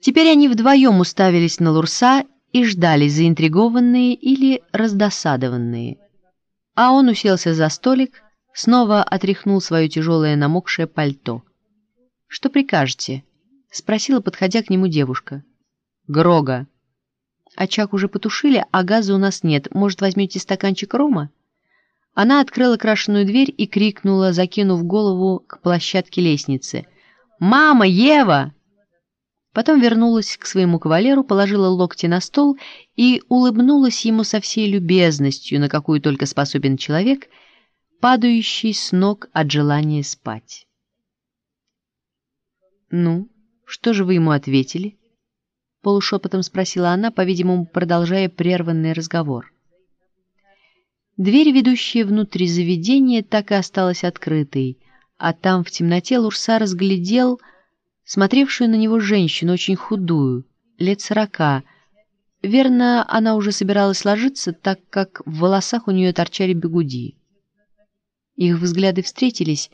Теперь они вдвоем уставились на Лурса и ждали, заинтригованные или раздосадованные. А он уселся за столик, снова отряхнул свое тяжелое намокшее пальто. «Что прикажете?» — спросила, подходя к нему девушка. «Грога». «Очаг уже потушили, а газа у нас нет. Может, возьмете стаканчик рома?» Она открыла крашеную дверь и крикнула, закинув голову к площадке лестницы. «Мама, Ева!» Потом вернулась к своему кавалеру, положила локти на стол и улыбнулась ему со всей любезностью, на какую только способен человек, падающий с ног от желания спать. «Ну, что же вы ему ответили?» Полушепотом спросила она, по-видимому, продолжая прерванный разговор. Дверь, ведущая внутрь заведения, так и осталась открытой, а там в темноте Лурса разглядел смотревшую на него женщину, очень худую, лет сорока. Верно, она уже собиралась ложиться, так как в волосах у нее торчали бегуди. Их взгляды встретились,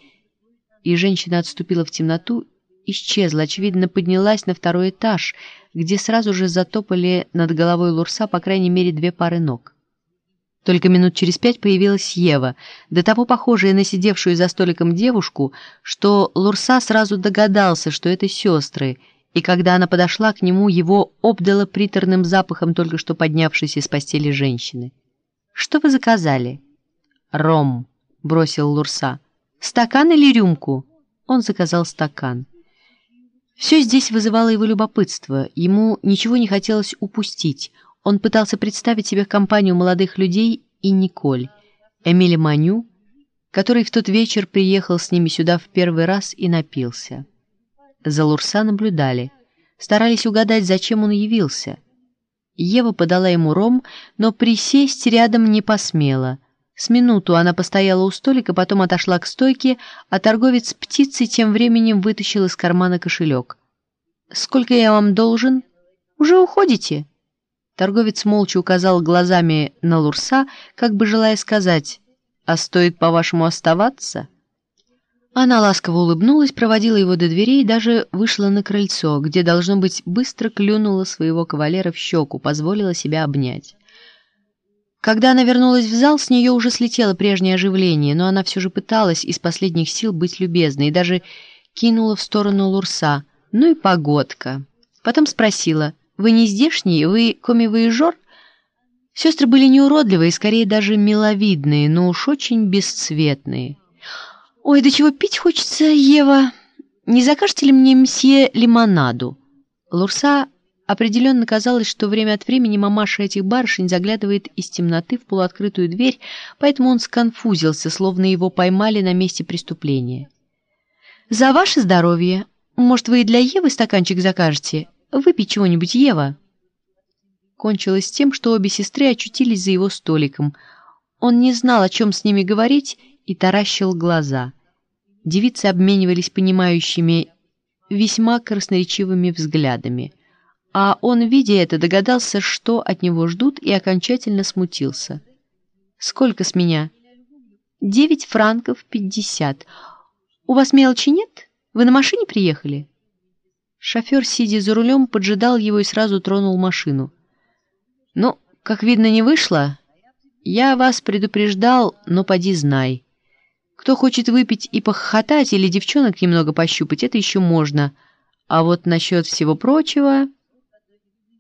и женщина отступила в темноту, исчезла, очевидно, поднялась на второй этаж, где сразу же затопали над головой Лурса по крайней мере две пары ног. Только минут через пять появилась Ева, до того похожая на сидевшую за столиком девушку, что Лурса сразу догадался, что это сестры, и когда она подошла к нему, его обдало приторным запахом только что поднявшейся из постели женщины. «Что вы заказали?» «Ром», — бросил Лурса. «Стакан или рюмку?» Он заказал стакан. Все здесь вызывало его любопытство, ему ничего не хотелось упустить — он пытался представить себе компанию молодых людей и Николь, Эмиля Маню, который в тот вечер приехал с ними сюда в первый раз и напился. За Лурса наблюдали, старались угадать, зачем он явился. Ева подала ему ром, но присесть рядом не посмела. С минуту она постояла у столика, потом отошла к стойке, а торговец птицей тем временем вытащил из кармана кошелек. «Сколько я вам должен? Уже уходите?» Торговец молча указал глазами на Лурса, как бы желая сказать «А стоит, по-вашему, оставаться?» Она ласково улыбнулась, проводила его до дверей и даже вышла на крыльцо, где, должно быть, быстро клюнула своего кавалера в щеку, позволила себя обнять. Когда она вернулась в зал, с нее уже слетело прежнее оживление, но она все же пыталась из последних сил быть любезной и даже кинула в сторону Лурса. «Ну и погодка». Потом спросила, вы не здешний? Вы коми-воежор?» Сестры были неуродливые, скорее даже миловидные, но уж очень бесцветные. «Ой, да чего пить хочется, Ева! Не закажете ли мне мсье лимонаду?» Лурса определенно казалось, что время от времени мамаша этих барышень заглядывает из темноты в полуоткрытую дверь, поэтому он сконфузился, словно его поймали на месте преступления. «За ваше здоровье! Может, вы и для Евы стаканчик закажете?» Выпей чего-нибудь, Ева!» Кончилось тем, что обе сестры очутились за его столиком. Он не знал, о чем с ними говорить, и таращил глаза. Девицы обменивались понимающими, весьма красноречивыми взглядами. А он, видя это, догадался, что от него ждут, и окончательно смутился. «Сколько с меня?» «Девять франков пятьдесят. У вас мелочи нет? Вы на машине приехали?» Шофер, сидя за рулем, поджидал его и сразу тронул машину. «Ну, как видно, не вышло. Я вас предупреждал, но поди знай. Кто хочет выпить и похохотать или девчонок немного пощупать, это еще можно. А вот насчет всего прочего...»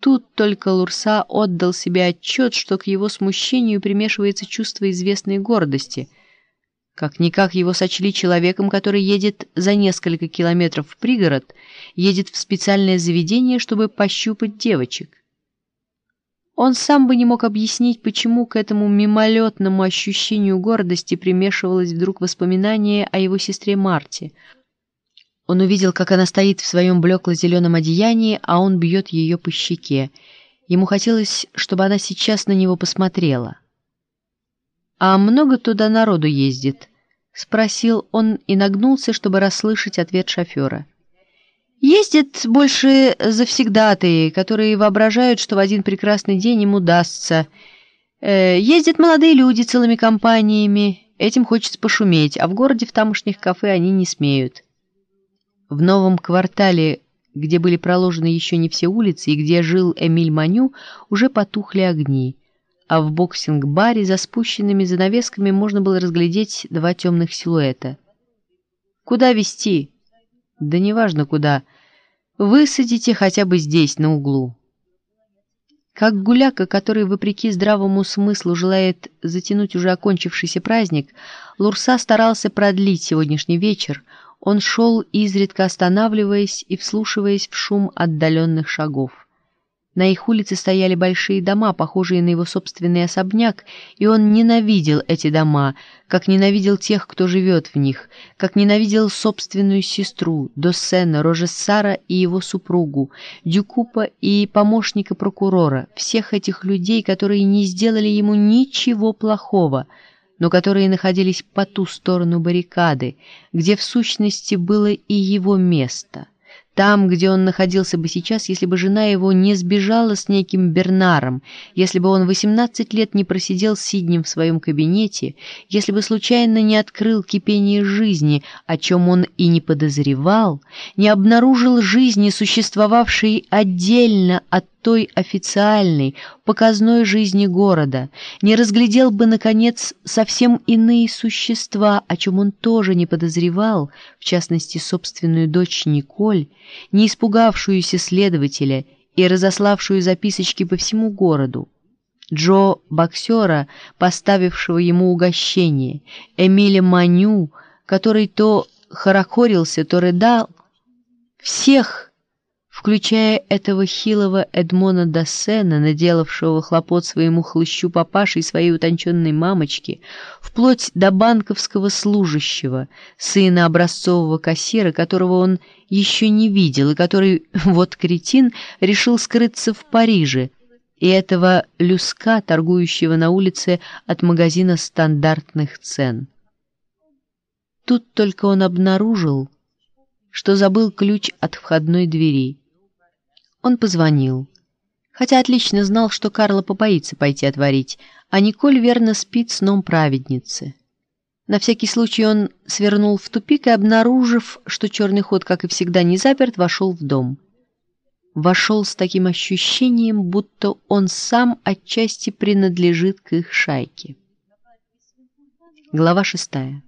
Тут только Лурса отдал себе отчет, что к его смущению примешивается чувство известной гордости — как-никак его сочли человеком, который едет за несколько километров в пригород, едет в специальное заведение, чтобы пощупать девочек. Он сам бы не мог объяснить, почему к этому мимолетному ощущению гордости примешивалось вдруг воспоминание о его сестре Марте. Он увидел, как она стоит в своем блекло-зеленом одеянии, а он бьет ее по щеке. Ему хотелось, чтобы она сейчас на него посмотрела. «А много туда народу ездит?» — спросил он и нагнулся, чтобы расслышать ответ шофера. «Ездят больше завсегдатые, которые воображают, что в один прекрасный день им удастся. Э, ездят молодые люди целыми компаниями, этим хочется пошуметь, а в городе в тамошних кафе они не смеют». В новом квартале, где были проложены еще не все улицы и где жил Эмиль Маню, уже потухли огни, а в боксинг-баре за спущенными занавесками можно было разглядеть два темных силуэта. «Куда везти?» «Да неважно куда. Высадите хотя бы здесь, на углу». Как гуляка, который, вопреки здравому смыслу, желает затянуть уже окончившийся праздник, Лурса старался продлить сегодняшний вечер. Он шел, изредка останавливаясь и вслушиваясь в шум отдаленных шагов. На их улице стояли большие дома, похожие на его собственный особняк, и он ненавидел эти дома, как ненавидел тех, кто живет в них, как ненавидел собственную сестру, Доссена, Рожессара и его супругу, Дюкупа и помощника прокурора, всех этих людей, которые не сделали ему ничего плохого, но которые находились по ту сторону баррикады, где в сущности было и его место — там, где он находился бы сейчас, если бы жена его не сбежала с неким Бернаром, если бы он 18 лет не просидел сиднем в своем кабинете, если бы случайно не открыл кипение жизни, о чем он и не подозревал, не обнаружил жизни, существовавшей отдельно от той официальной, показной жизни города, не разглядел бы, наконец, совсем иные существа, о чем он тоже не подозревал, в частности, собственную дочь Николь, не испугавшуюся следователя и разославшую записочки по всему городу, Джо боксера, поставившего ему угощение, Эмиля Маню, который то хорохорился, то рыдал, всех, включая этого хилого Эдмона Дассена, наделавшего хлопот своему хлыщу папаше и своей утонченной мамочке, вплоть до банковского служащего, сына образцового кассира, которого он еще не видел, и который, вот кретин, решил скрыться в Париже, и этого люска, торгующего на улице от магазина стандартных цен. Тут только он обнаружил, что забыл ключ от входной двери. Он позвонил. Хотя отлично знал, что Карла побоится пойти отворить, а Николь верно спит сном праведницы. На всякий случай он свернул в тупик и, обнаружив, что черный ход, как и всегда, не заперт, вошел в дом. Вошел с таким ощущением, будто он сам отчасти принадлежит к их шайке. Глава шестая.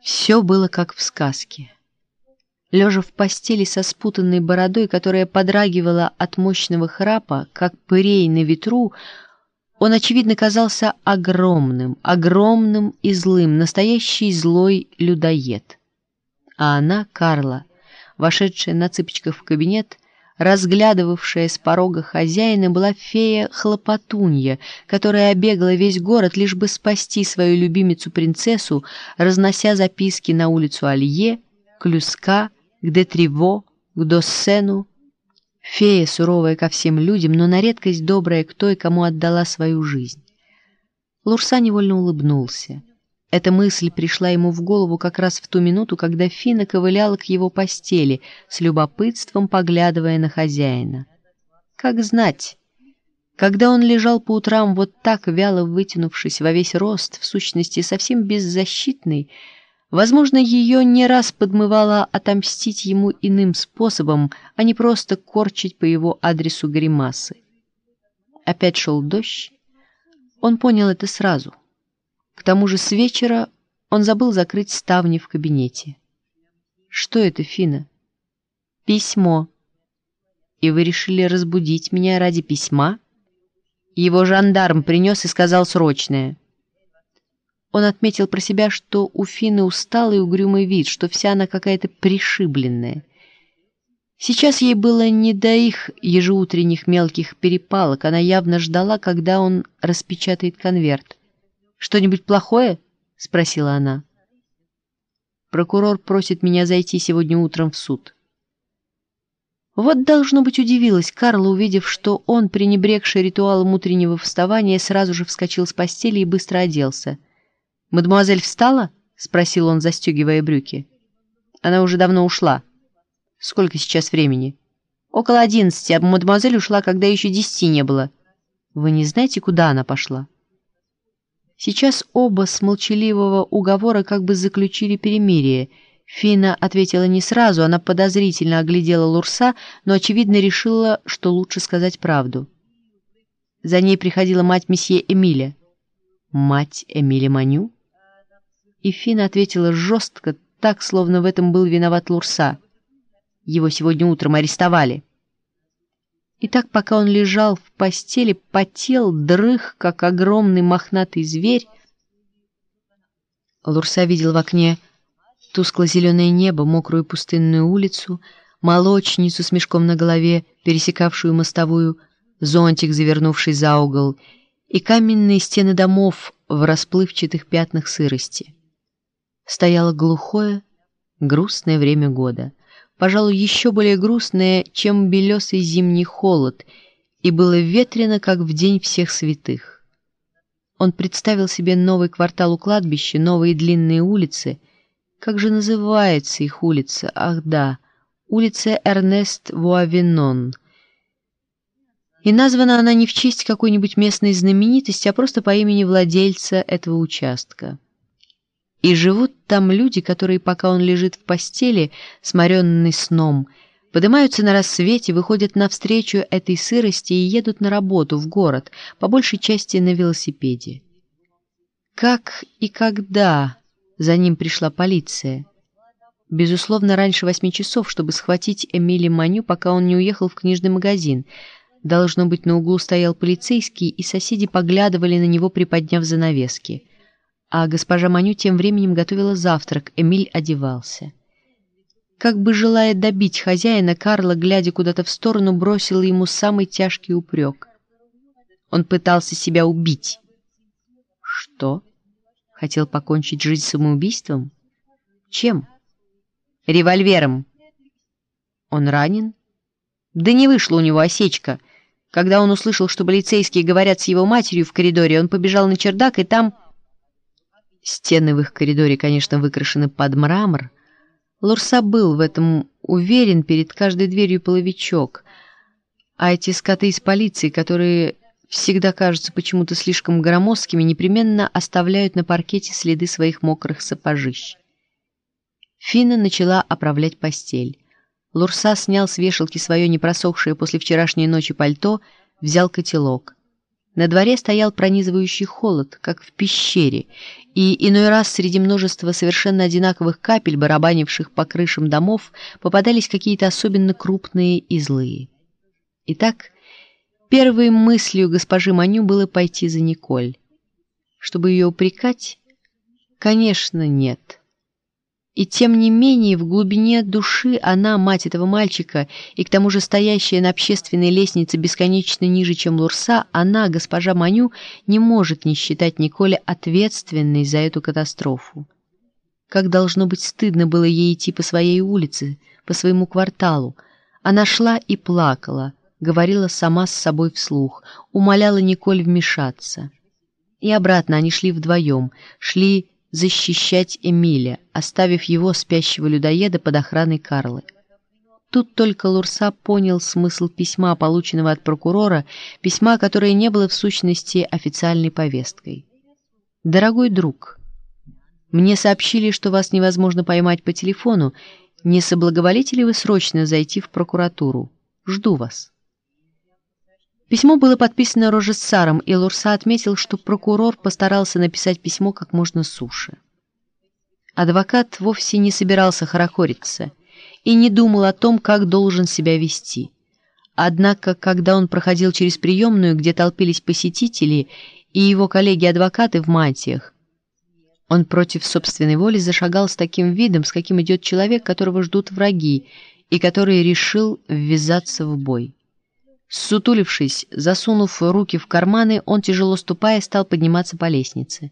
Все было как в сказке. Лежа в постели со спутанной бородой, которая подрагивала от мощного храпа, как пырей на ветру, он, очевидно, казался огромным, огромным и злым, настоящий злой людоед. А она, Карла, вошедшая на цыпочках в кабинет, разглядывавшая с порога хозяина, была фея-хлопотунья, которая обегала весь город, лишь бы спасти свою любимицу-принцессу, разнося записки на улицу Алье, Клюска, к Детриво, к Доссену. Фея, суровая ко всем людям, но на редкость добрая к той, кому отдала свою жизнь. Лурса невольно улыбнулся. Эта мысль пришла ему в голову как раз в ту минуту, когда Фина ковыляла к его постели, с любопытством поглядывая на хозяина. Как знать, когда он лежал по утрам вот так, вяло вытянувшись во весь рост, в сущности совсем беззащитный, Возможно, ее не раз подмывало отомстить ему иным способом, а не просто корчить по его адресу гримасы. Опять шел дождь. Он понял это сразу. К тому же с вечера он забыл закрыть ставни в кабинете. «Что это, Фина?» «Письмо. И вы решили разбудить меня ради письма?» Его жандарм принес и сказал срочное. Он отметил про себя, что у Фины усталый угрюмый вид, что вся она какая-то пришибленная. Сейчас ей было не до их ежеутренних мелких перепалок, она явно ждала, когда он распечатает конверт. «Что-нибудь плохое?» — спросила она. «Прокурор просит меня зайти сегодня утром в суд». Вот, должно быть, удивилась Карла, увидев, что он, пренебрегший ритуалом утреннего вставания, сразу же вскочил с постели и быстро оделся — «Мадемуазель встала?» — спросил он, застегивая брюки. «Она уже давно ушла». «Сколько сейчас времени?» «Около одиннадцати, а мадемуазель ушла, когда еще десяти не было». «Вы не знаете, куда она пошла?» Сейчас оба с молчаливого уговора как бы заключили перемирие. Фина ответила не сразу, она подозрительно оглядела Лурса, но, очевидно, решила, что лучше сказать правду. За ней приходила мать месье Эмиля. «Мать Эмиля Маню?» И Фина ответила жестко, так, словно в этом был виноват Лурса. Его сегодня утром арестовали. И так, пока он лежал в постели, потел, дрых, как огромный мохнатый зверь, Лурса видел в окне тускло-зеленое небо, мокрую пустынную улицу, молочницу с мешком на голове, пересекавшую мостовую, зонтик, завернувший за угол, и каменные стены домов в расплывчатых пятнах сырости. Стояло глухое, грустное время года, пожалуй, еще более грустное, чем белесый зимний холод, и было ветрено, как в день всех святых. Он представил себе новый квартал у кладбища, новые длинные улицы — как же называется их улица? Ах да, улица Эрнест Вуавенон. И названа она не в честь какой-нибудь местной знаменитости, а просто по имени владельца этого участка. И живут там люди, которые, пока он лежит в постели, сморенный сном, поднимаются на рассвете, выходят навстречу этой сырости и едут на работу в город, по большей части на велосипеде. Как и когда за ним пришла полиция. Безусловно, раньше восьми часов, чтобы схватить Эмили Маню, пока он не уехал в книжный магазин. Должно быть, на углу стоял полицейский, и соседи поглядывали на него, приподняв занавески. А госпожа Маню тем временем готовила завтрак, Эмиль одевался. Как бы желая добить хозяина, Карла, глядя куда-то в сторону, бросила ему самый тяжкий упрек. Он пытался себя убить. «Что?» Хотел покончить жизнь самоубийством? Чем? Револьвером. Он ранен? Да не вышла у него осечка. Когда он услышал, что полицейские говорят с его матерью в коридоре, он побежал на чердак, и там... Стены в их коридоре, конечно, выкрашены под мрамор. Лурса был в этом уверен перед каждой дверью половичок. А эти скоты из полиции, которые всегда кажутся почему-то слишком громоздкими, непременно оставляют на паркете следы своих мокрых сапожищ. Фина начала оправлять постель. Лурса снял с вешалки свое непросохшее после вчерашней ночи пальто, взял котелок. На дворе стоял пронизывающий холод, как в пещере, и иной раз среди множества совершенно одинаковых капель, барабанивших по крышам домов, попадались какие-то особенно крупные и злые. Итак, Первой мыслью госпожи Маню было пойти за Николь. Чтобы ее упрекать? Конечно, нет. И тем не менее, в глубине души она, мать этого мальчика, и к тому же стоящая на общественной лестнице бесконечно ниже, чем Лурса, она, госпожа Маню, не может не считать Николе ответственной за эту катастрофу. Как должно быть стыдно было ей идти по своей улице, по своему кварталу. Она шла и плакала, говорила сама с собой вслух, умоляла Николь вмешаться. И обратно они шли вдвоем, шли защищать Эмиля, оставив его, спящего людоеда, под охраной Карлы. Тут только Лурса понял смысл письма, полученного от прокурора, письма, которое не было в сущности официальной повесткой. «Дорогой друг, мне сообщили, что вас невозможно поймать по телефону. Не соблаговолите ли вы срочно зайти в прокуратуру? Жду вас». Письмо было подписано Рожессаром, и Лурса отметил, что прокурор постарался написать письмо как можно суше. Адвокат вовсе не собирался хорохориться и не думал о том, как должен себя вести. Однако, когда он проходил через приемную, где толпились посетители и его коллеги-адвокаты в мантиях, он против собственной воли зашагал с таким видом, с каким идет человек, которого ждут враги, и который решил ввязаться в бой. Сутулившись, засунув руки в карманы, он, тяжело ступая, стал подниматься по лестнице.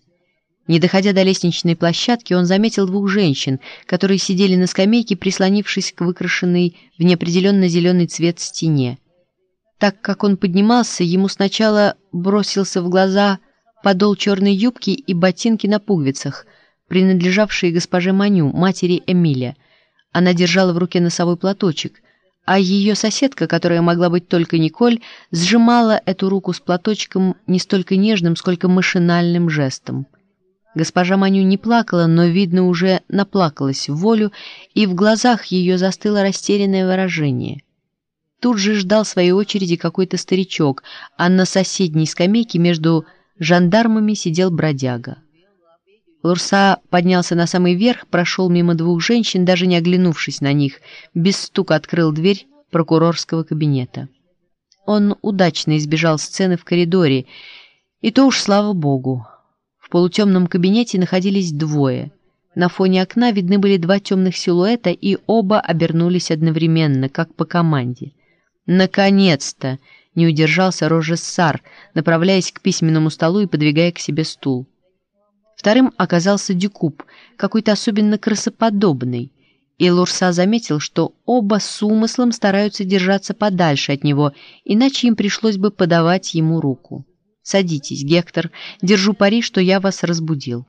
Не доходя до лестничной площадки, он заметил двух женщин, которые сидели на скамейке, прислонившись к выкрашенной в неопределенно зеленый цвет стене. Так как он поднимался, ему сначала бросился в глаза подол черной юбки и ботинки на пуговицах, принадлежавшие госпоже Маню, матери Эмиля. Она держала в руке носовой платочек — а ее соседка, которая могла быть только Николь, сжимала эту руку с платочком не столько нежным, сколько машинальным жестом. Госпожа Маню не плакала, но, видно, уже наплакалась в волю, и в глазах ее застыло растерянное выражение. Тут же ждал своей очереди какой-то старичок, а на соседней скамейке между жандармами сидел бродяга. Лурса поднялся на самый верх, прошел мимо двух женщин, даже не оглянувшись на них, без стука открыл дверь прокурорского кабинета. Он удачно избежал сцены в коридоре, и то уж слава богу. В полутемном кабинете находились двое. На фоне окна видны были два темных силуэта, и оба обернулись одновременно, как по команде. «Наконец-то!» — не удержался Рожессар, направляясь к письменному столу и подвигая к себе стул. Вторым оказался Дюкуб, какой-то особенно красоподобный, и Лурса заметил, что оба с умыслом стараются держаться подальше от него, иначе им пришлось бы подавать ему руку. «Садитесь, Гектор, держу пари, что я вас разбудил».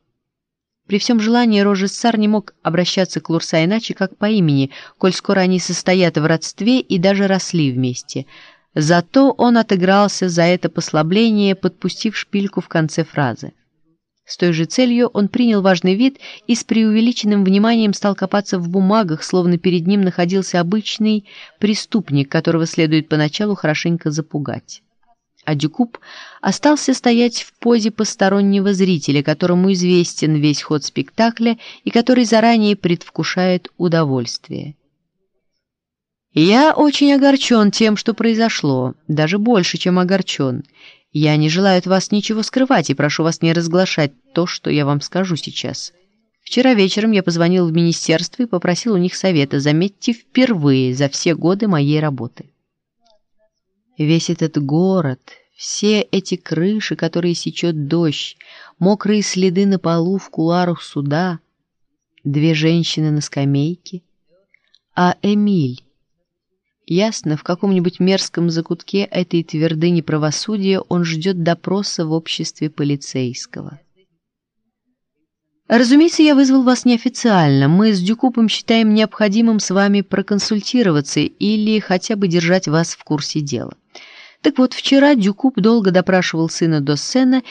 При всем желании Рожессар не мог обращаться к Лурса иначе, как по имени, коль скоро они состоят в родстве и даже росли вместе. Зато он отыгрался за это послабление, подпустив шпильку в конце фразы. С той же целью он принял важный вид и с преувеличенным вниманием стал копаться в бумагах, словно перед ним находился обычный преступник, которого следует поначалу хорошенько запугать. А Дюкуб остался стоять в позе постороннего зрителя, которому известен весь ход спектакля и который заранее предвкушает удовольствие. «Я очень огорчен тем, что произошло, даже больше, чем огорчен. Я не желаю от вас ничего скрывать и прошу вас не разглашать то, что я вам скажу сейчас. Вчера вечером я позвонил в министерство и попросил у них совета, заметьте, впервые за все годы моей работы. Весь этот город, все эти крыши, которые сечет дождь, мокрые следы на полу в куларах суда, две женщины на скамейке, а Эмиль Ясно, в каком-нибудь мерзком закутке этой твердыни правосудия он ждет допроса в обществе полицейского. Разумеется, я вызвал вас неофициально. Мы с Дюкупом считаем необходимым с вами проконсультироваться или хотя бы держать вас в курсе дела. Так вот, вчера Дюкуп долго допрашивал сына Доссена,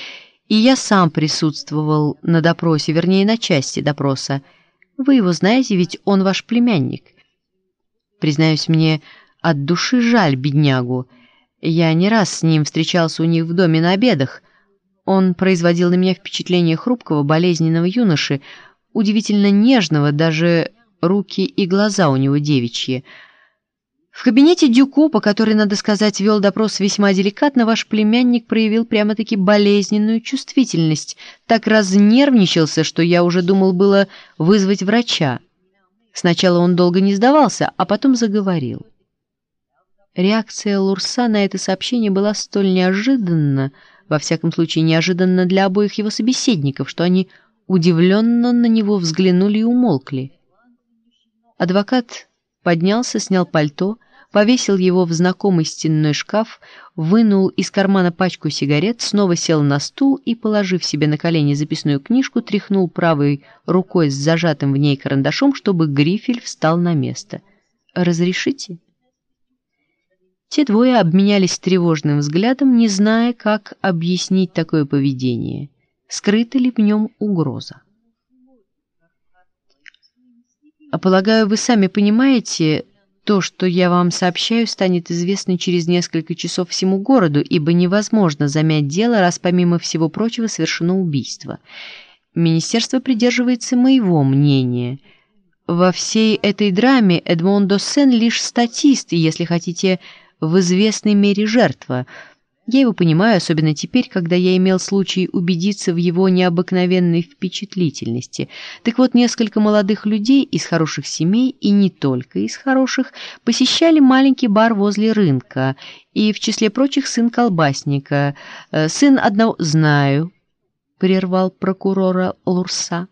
и я сам присутствовал на допросе, вернее, на части допроса. Вы его знаете, ведь он ваш племянник. Признаюсь мне, от души жаль беднягу. Я не раз с ним встречался у них в доме на обедах. Он производил на меня впечатление хрупкого, болезненного юноши, удивительно нежного, даже руки и глаза у него девичьи. В кабинете Дюкопа, который, надо сказать, вел допрос весьма деликатно, ваш племянник проявил прямо-таки болезненную чувствительность, так разнервничался, что я уже думал было вызвать врача. Сначала он долго не сдавался, а потом заговорил. Реакция Лурса на это сообщение была столь неожиданна, во всяком случае неожиданна для обоих его собеседников, что они удивленно на него взглянули и умолкли. Адвокат поднялся, снял пальто, повесил его в знакомый стенной шкаф, вынул из кармана пачку сигарет, снова сел на стул и, положив себе на колени записную книжку, тряхнул правой рукой с зажатым в ней карандашом, чтобы грифель встал на место. «Разрешите?» Те двое обменялись тревожным взглядом, не зная, как объяснить такое поведение. Скрыта ли в нем угроза? А полагаю, вы сами понимаете, то, что я вам сообщаю, станет известно через несколько часов всему городу, ибо невозможно замять дело, раз помимо всего прочего совершено убийство. Министерство придерживается моего мнения. Во всей этой драме Эдмондо Сен лишь статист, и, если хотите, в известной мере жертва. Я его понимаю, особенно теперь, когда я имел случай убедиться в его необыкновенной впечатлительности. Так вот, несколько молодых людей из хороших семей, и не только из хороших, посещали маленький бар возле рынка, и в числе прочих сын колбасника, э, сын одного... «Знаю», — прервал прокурора Лурса.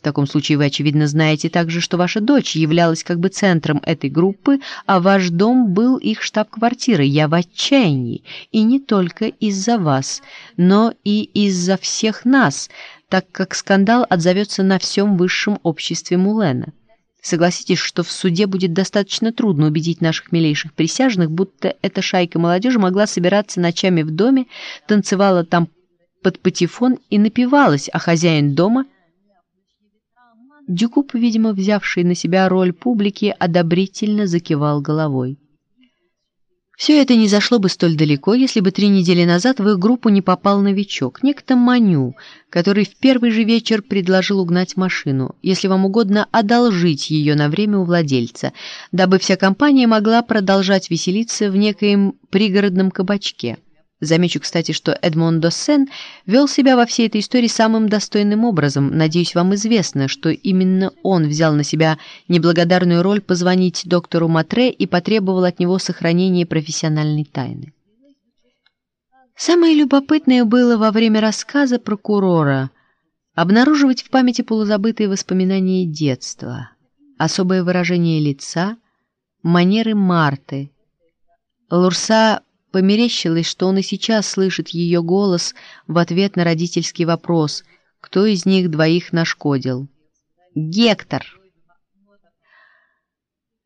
В таком случае вы, очевидно, знаете также, что ваша дочь являлась как бы центром этой группы, а ваш дом был их штаб-квартирой. Я в отчаянии, и не только из-за вас, но и из-за всех нас, так как скандал отзовется на всем высшем обществе Мулена. Согласитесь, что в суде будет достаточно трудно убедить наших милейших присяжных, будто эта шайка молодежи могла собираться ночами в доме, танцевала там под патефон и напивалась, а хозяин дома... Дюкуб, видимо, взявший на себя роль публики, одобрительно закивал головой. Все это не зашло бы столь далеко, если бы три недели назад в их группу не попал новичок, некто Маню, который в первый же вечер предложил угнать машину, если вам угодно одолжить ее на время у владельца, дабы вся компания могла продолжать веселиться в некоем пригородном кабачке. Замечу, кстати, что Эдмон Доссен вел себя во всей этой истории самым достойным образом. Надеюсь, вам известно, что именно он взял на себя неблагодарную роль позвонить доктору Матре и потребовал от него сохранения профессиональной тайны. Самое любопытное было во время рассказа прокурора обнаруживать в памяти полузабытые воспоминания детства, особое выражение лица, манеры Марты. Лурса Померещилось, что он и сейчас слышит ее голос в ответ на родительский вопрос, кто из них двоих нашкодил. «Гектор!»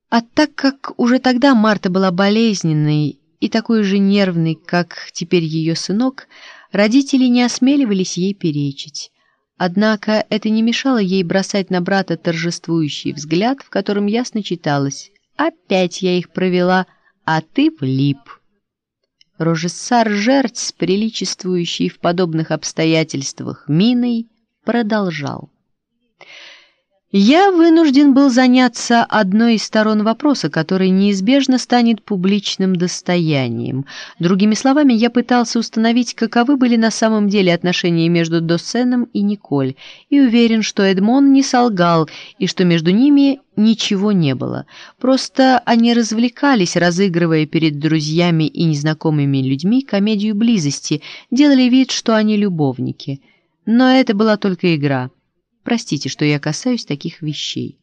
А так как уже тогда Марта была болезненной и такой же нервной, как теперь ее сынок, родители не осмеливались ей перечить. Однако это не мешало ей бросать на брата торжествующий взгляд, в котором ясно читалось «Опять я их провела, а ты влип». Рожессар Жерц, приличествующий в подобных обстоятельствах миной, продолжал. Я вынужден был заняться одной из сторон вопроса, который неизбежно станет публичным достоянием. Другими словами, я пытался установить, каковы были на самом деле отношения между Доссеном и Николь, и уверен, что Эдмон не солгал, и что между ними ничего не было. Просто они развлекались, разыгрывая перед друзьями и незнакомыми людьми комедию близости, делали вид, что они любовники. Но это была только игра. Простите, что я касаюсь таких вещей.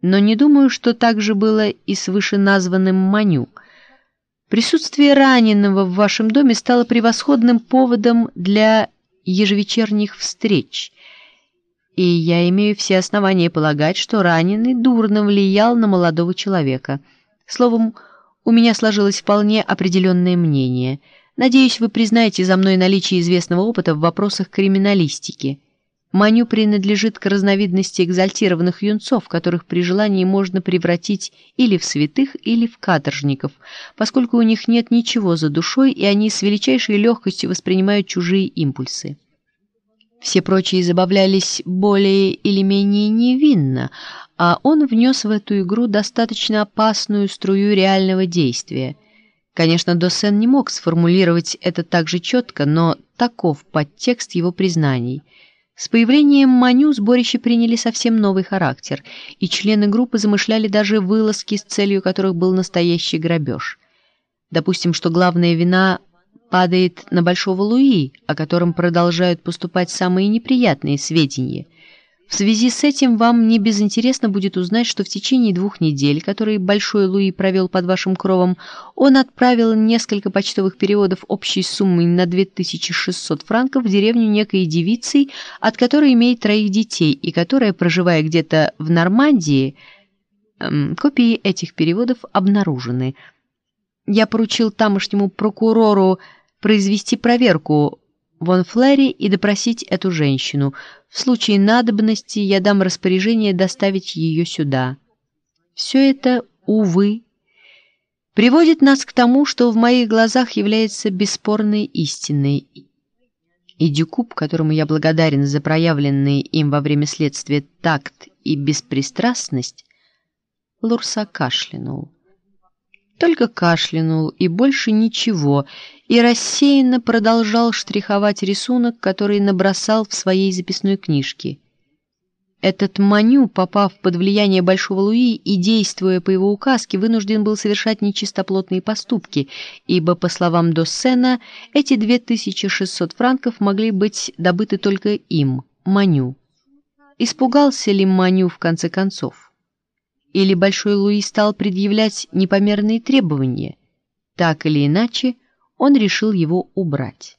Но не думаю, что так же было и с вышеназванным Маню. Присутствие раненого в вашем доме стало превосходным поводом для ежевечерних встреч, и я имею все основания полагать, что раненый дурно влиял на молодого человека. Словом, у меня сложилось вполне определенное мнение. Надеюсь, вы признаете за мной наличие известного опыта в вопросах криминалистики. Маню принадлежит к разновидности экзальтированных юнцов, которых при желании можно превратить или в святых, или в каторжников, поскольку у них нет ничего за душой, и они с величайшей легкостью воспринимают чужие импульсы. Все прочие забавлялись более или менее невинно, а он внес в эту игру достаточно опасную струю реального действия. Конечно, Досен не мог сформулировать это так же четко, но таков подтекст его признаний – с появлением Маню сборище приняли совсем новый характер, и члены группы замышляли даже вылазки, с целью которых был настоящий грабеж. Допустим, что главная вина падает на Большого Луи, о котором продолжают поступать самые неприятные сведения – в связи с этим вам не безинтересно будет узнать, что в течение двух недель, которые Большой Луи провел под вашим кровом, он отправил несколько почтовых переводов общей суммой на 2600 франков в деревню некой девицей, от которой имеет троих детей и которая, проживая где-то в Нормандии, эм, копии этих переводов обнаружены. Я поручил тамошнему прокурору произвести проверку Вон Флэри и допросить эту женщину. В случае надобности я дам распоряжение доставить ее сюда. Все это, увы, приводит нас к тому, что в моих глазах является бесспорной истиной. И Дюкуб, которому я благодарен за проявленные им во время следствия такт и беспристрастность, Лурса кашлянул только кашлянул и больше ничего, и рассеянно продолжал штриховать рисунок, который набросал в своей записной книжке. Этот Маню, попав под влияние Большого Луи и действуя по его указке, вынужден был совершать нечистоплотные поступки, ибо, по словам Доссена, эти 2600 франков могли быть добыты только им, Маню. Испугался ли Маню в конце концов? или Большой Луи стал предъявлять непомерные требования. Так или иначе, он решил его убрать.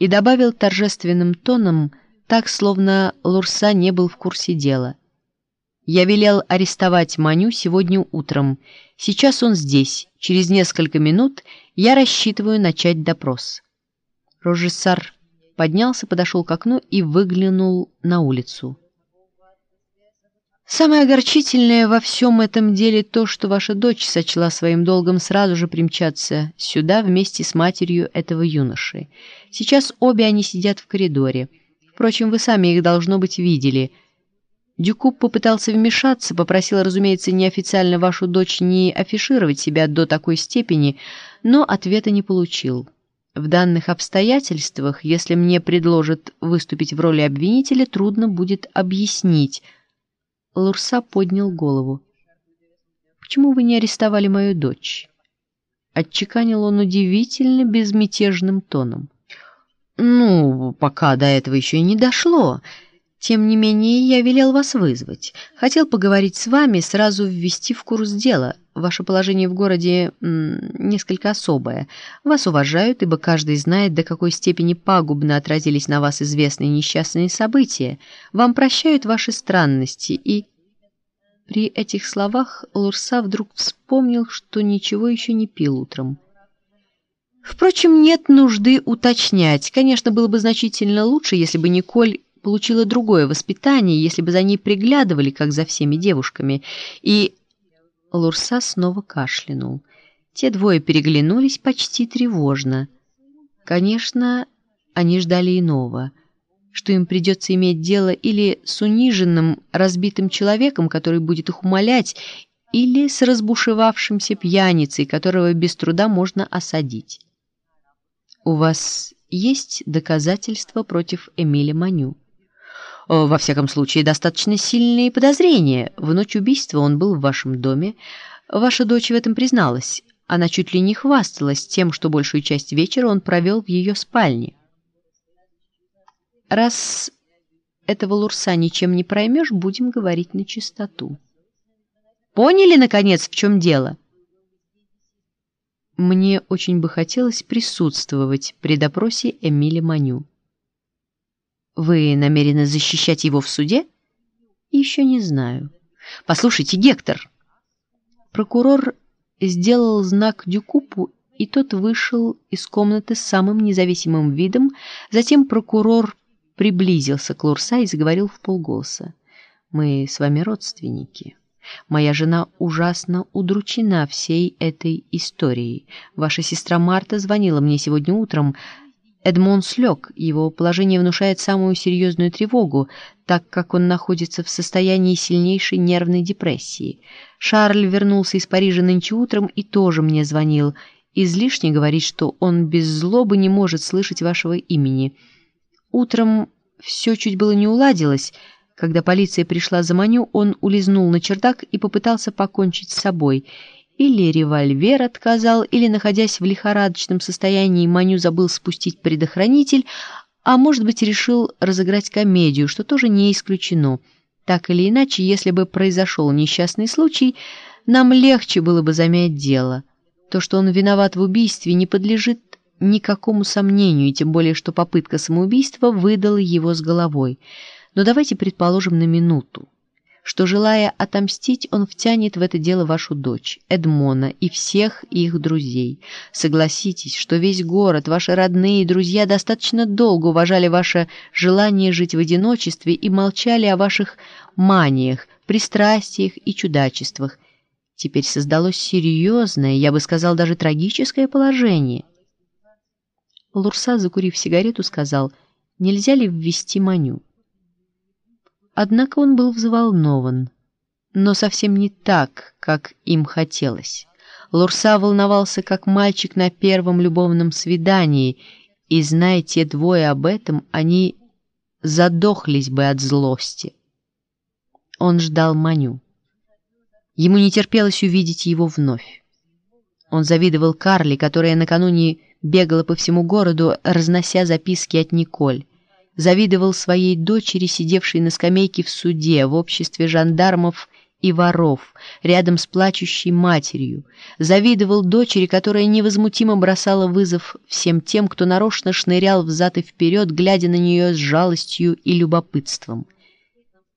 И добавил торжественным тоном, так, словно Лурса не был в курсе дела. «Я велел арестовать Маню сегодня утром. Сейчас он здесь. Через несколько минут я рассчитываю начать допрос». Рожессар поднялся, подошел к окну и выглянул на улицу. Самое огорчительное во всем этом деле то, что ваша дочь сочла своим долгом сразу же примчаться сюда вместе с матерью этого юноши. Сейчас обе они сидят в коридоре. Впрочем, вы сами их, должно быть, видели. Дюкуб попытался вмешаться, попросил, разумеется, неофициально вашу дочь не афишировать себя до такой степени, но ответа не получил. В данных обстоятельствах, если мне предложат выступить в роли обвинителя, трудно будет объяснить. Лурса поднял голову. «Почему вы не арестовали мою дочь?» Отчеканил он удивительно безмятежным тоном. «Ну, пока до этого еще и не дошло. Тем не менее, я велел вас вызвать. Хотел поговорить с вами, сразу ввести в курс дела. Ваше положение в городе несколько особое. Вас уважают, ибо каждый знает, до какой степени пагубно отразились на вас известные несчастные события. Вам прощают ваши странности и...» При этих словах Лурса вдруг вспомнил, что ничего еще не пил утром. Впрочем, нет нужды уточнять. Конечно, было бы значительно лучше, если бы Николь получила другое воспитание, если бы за ней приглядывали, как за всеми девушками. И Лурса снова кашлянул. Те двое переглянулись почти тревожно. Конечно, они ждали иного, что им придется иметь дело или с униженным, разбитым человеком, который будет их умолять, или с разбушевавшимся пьяницей, которого без труда можно осадить. «У вас есть доказательства против Эмиля Маню?» Э, во всяком случае, достаточно сильные подозрения. В ночь убийства он был в вашем доме. Ваша дочь в этом призналась. Она чуть ли не хвасталась тем, что большую часть вечера он провел в ее спальне. Раз этого Лурса ничем не проймешь, будем говорить на чистоту. Поняли, наконец, в чем дело? Мне очень бы хотелось присутствовать при допросе Эмили Маню. Вы намерены защищать его в суде? Еще не знаю. Послушайте, Гектор. Прокурор сделал знак Дюкупу, и тот вышел из комнаты с самым независимым видом. Затем прокурор приблизился к Лурса и заговорил в полголоса. «Мы с вами родственники. Моя жена ужасно удручена всей этой историей. Ваша сестра Марта звонила мне сегодня утром, Эдмон слег, его положение внушает самую серьезную тревогу, так как он находится в состоянии сильнейшей нервной депрессии. Шарль вернулся из Парижа нынче утром и тоже мне звонил. Излишне говорить, что он без злобы не может слышать вашего имени. Утром все чуть было не уладилось. Когда полиция пришла за Маню, он улизнул на чердак и попытался покончить с собой — или револьвер отказал, или, находясь в лихорадочном состоянии, Маню забыл спустить предохранитель, а, может быть, решил разыграть комедию, что тоже не исключено. Так или иначе, если бы произошел несчастный случай, нам легче было бы замять дело. То, что он виноват в убийстве, не подлежит никакому сомнению, и тем более, что попытка самоубийства выдала его с головой. Но давайте предположим на минуту что, желая отомстить, он втянет в это дело вашу дочь, Эдмона, и всех их друзей. Согласитесь, что весь город, ваши родные и друзья достаточно долго уважали ваше желание жить в одиночестве и молчали о ваших маниях, пристрастиях и чудачествах. Теперь создалось серьезное, я бы сказал, даже трагическое положение. Лурса, закурив сигарету, сказал, нельзя ли ввести Маню? Однако он был взволнован, но совсем не так, как им хотелось. Лурса волновался, как мальчик на первом любовном свидании, и, зная те двое об этом, они задохлись бы от злости. Он ждал Маню. Ему не терпелось увидеть его вновь. Он завидовал Карли, которая накануне бегала по всему городу, разнося записки от Николь завидовал своей дочери, сидевшей на скамейке в суде в обществе жандармов и воров, рядом с плачущей матерью, завидовал дочери, которая невозмутимо бросала вызов всем тем, кто нарочно шнырял взад и вперед, глядя на нее с жалостью и любопытством.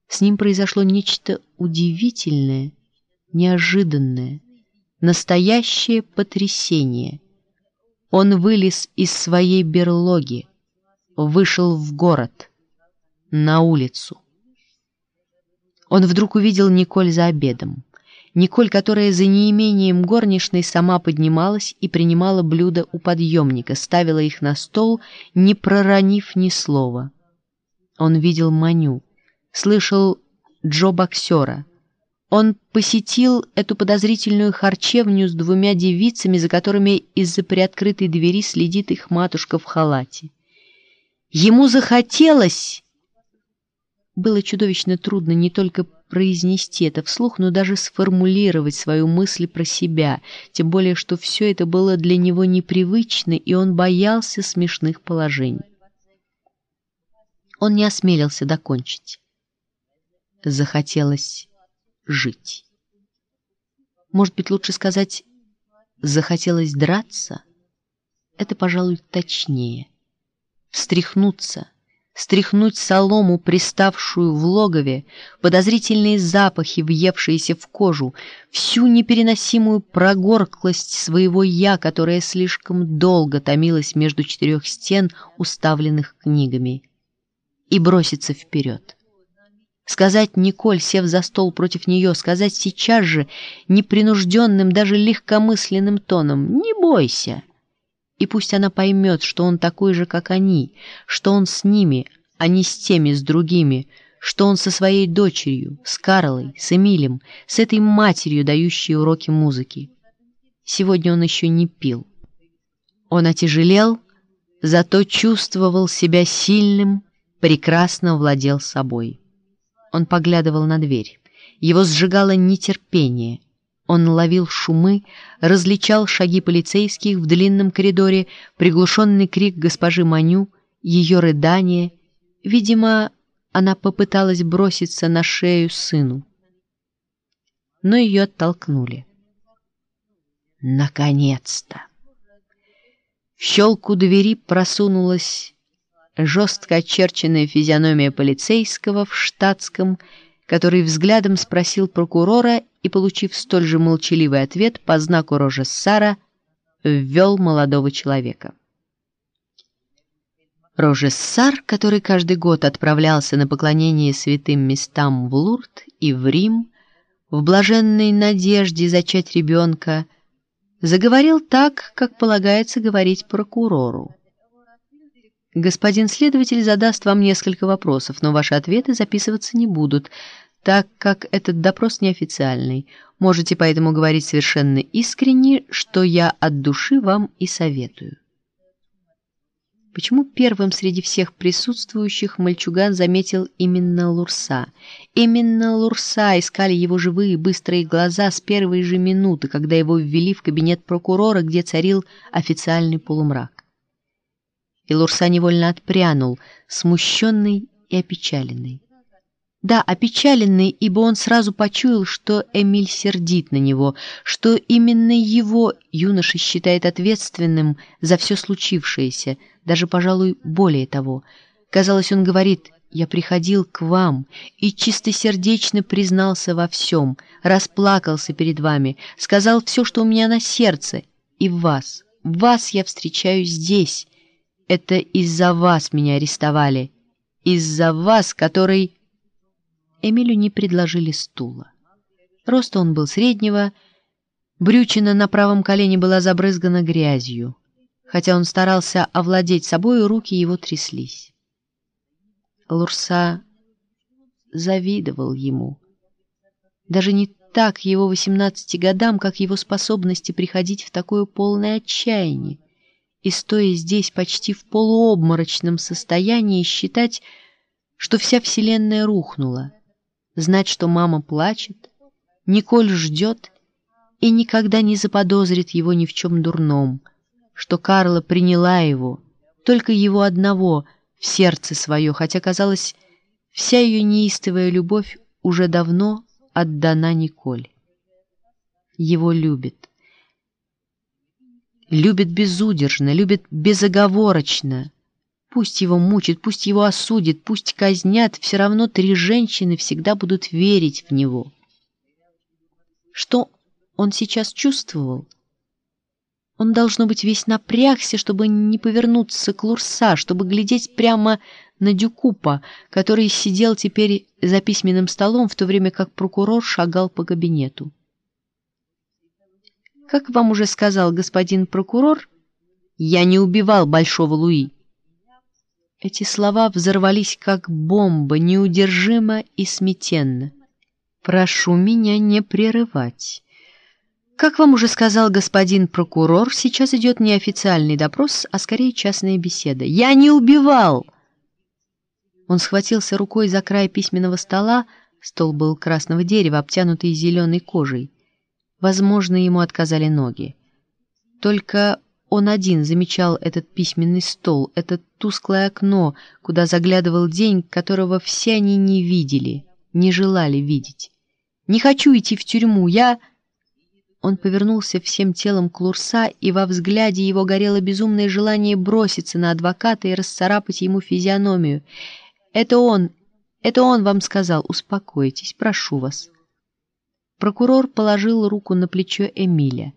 С ним произошло нечто удивительное, неожиданное, настоящее потрясение. Он вылез из своей берлоги, вышел в город, на улицу. Он вдруг увидел Николь за обедом. Николь, которая за неимением горничной сама поднималась и принимала блюда у подъемника, ставила их на стол, не проронив ни слова. Он видел Маню, слышал Джо-боксера. Он посетил эту подозрительную харчевню с двумя девицами, за которыми из-за приоткрытой двери следит их матушка в халате. Ему захотелось было чудовищно трудно не только произнести это вслух, но даже сформулировать свою мысль про себя, тем более, что все это было для него непривычно, и он боялся смешных положений. Он не осмелился докончить. Захотелось жить. Может быть, лучше сказать «захотелось драться»? Это, пожалуй, точнее. Встряхнуться — стряхнуть солому, приставшую в логове, подозрительные запахи, въевшиеся в кожу, всю непереносимую прогорклость своего «я», которая слишком долго томилась между четырех стен, уставленных книгами, и броситься вперед. Сказать Николь, сев за стол против нее, сказать сейчас же, непринужденным, даже легкомысленным тоном «Не бойся!» И пусть она поймет, что он такой же, как они, что он с ними, а не с теми, с другими, что он со своей дочерью, с Карлой, с Эмилем, с этой матерью, дающей уроки музыки. Сегодня он еще не пил. Он отяжелел, зато чувствовал себя сильным, прекрасно владел собой. Он поглядывал на дверь. Его сжигало нетерпение — он ловил шумы, различал шаги полицейских в длинном коридоре, приглушенный крик госпожи Маню, ее рыдание. Видимо, она попыталась броситься на шею сыну. Но ее оттолкнули. Наконец-то! В щелку двери просунулась жестко очерченная физиономия полицейского в штатском, который взглядом спросил прокурора и, получив столь же молчаливый ответ по знаку Рожессара, ввел молодого человека. Рожессар, который каждый год отправлялся на поклонение святым местам в Лурд и в Рим, в блаженной надежде зачать ребенка, заговорил так, как полагается говорить прокурору. Господин следователь задаст вам несколько вопросов, но ваши ответы записываться не будут, так как этот допрос неофициальный. Можете поэтому говорить совершенно искренне, что я от души вам и советую. Почему первым среди всех присутствующих мальчуган заметил именно Лурса? Именно Лурса искали его живые быстрые глаза с первой же минуты, когда его ввели в кабинет прокурора, где царил официальный полумрак и Лурса невольно отпрянул, смущенный и опечаленный. Да, опечаленный, ибо он сразу почуял, что Эмиль сердит на него, что именно его юноша считает ответственным за все случившееся, даже, пожалуй, более того. Казалось, он говорит «Я приходил к вам и чистосердечно признался во всем, расплакался перед вами, сказал все, что у меня на сердце, и вас, вас я встречаю здесь». Это из-за вас меня арестовали. Из-за вас, который...» Эмилю не предложили стула. Роста он был среднего, брючина на правом колене была забрызгана грязью. Хотя он старался овладеть собой, руки его тряслись. Лурса завидовал ему. Даже не так его восемнадцати годам, как его способности приходить в такое полное отчаяние и, стоя здесь почти в полуобморочном состоянии, считать, что вся Вселенная рухнула, знать, что мама плачет, Николь ждет и никогда не заподозрит его ни в чем дурном, что Карла приняла его, только его одного, в сердце свое, хотя, казалось, вся ее неистовая любовь уже давно отдана Николь. Его любит любит безудержно, любит безоговорочно. Пусть его мучат, пусть его осудят, пусть казнят, все равно три женщины всегда будут верить в него. Что он сейчас чувствовал? Он, должно быть, весь напрягся, чтобы не повернуться к Лурса, чтобы глядеть прямо на Дюкупа, который сидел теперь за письменным столом, в то время как прокурор шагал по кабинету. «Как вам уже сказал господин прокурор, я не убивал Большого Луи». Эти слова взорвались как бомба, неудержимо и сметенно. «Прошу меня не прерывать». Как вам уже сказал господин прокурор, сейчас идет не официальный допрос, а скорее частная беседа. Я не убивал! Он схватился рукой за край письменного стола, стол был красного дерева, обтянутый зеленой кожей. Возможно, ему отказали ноги. Только он один замечал этот письменный стол, это тусклое окно, куда заглядывал день, которого все они не видели, не желали видеть. «Не хочу идти в тюрьму, я...» Он повернулся всем телом к Лурса, и во взгляде его горело безумное желание броситься на адвоката и расцарапать ему физиономию. «Это он! Это он вам сказал! Успокойтесь, прошу вас!» Прокурор положил руку на плечо Эмиля.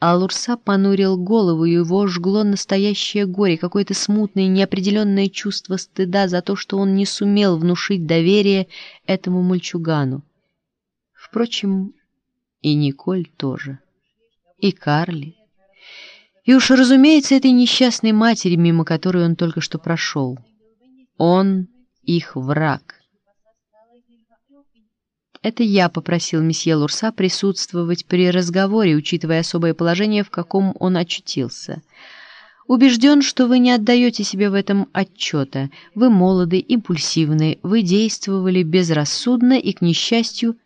А Лурса понурил голову, и его жгло настоящее горе, какое-то смутное неопределенное чувство стыда за то, что он не сумел внушить доверие этому мальчугану. Впрочем, и Николь тоже. И Карли. И уж, разумеется, этой несчастной матери, мимо которой он только что прошел. Он их враг. Это я попросил месье Лурса присутствовать при разговоре, учитывая особое положение, в каком он очутился. Убежден, что вы не отдаете себе в этом отчета. Вы молоды, импульсивны, вы действовали безрассудно и, к несчастью,